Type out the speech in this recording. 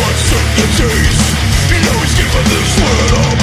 what's up your taste You know he's good this world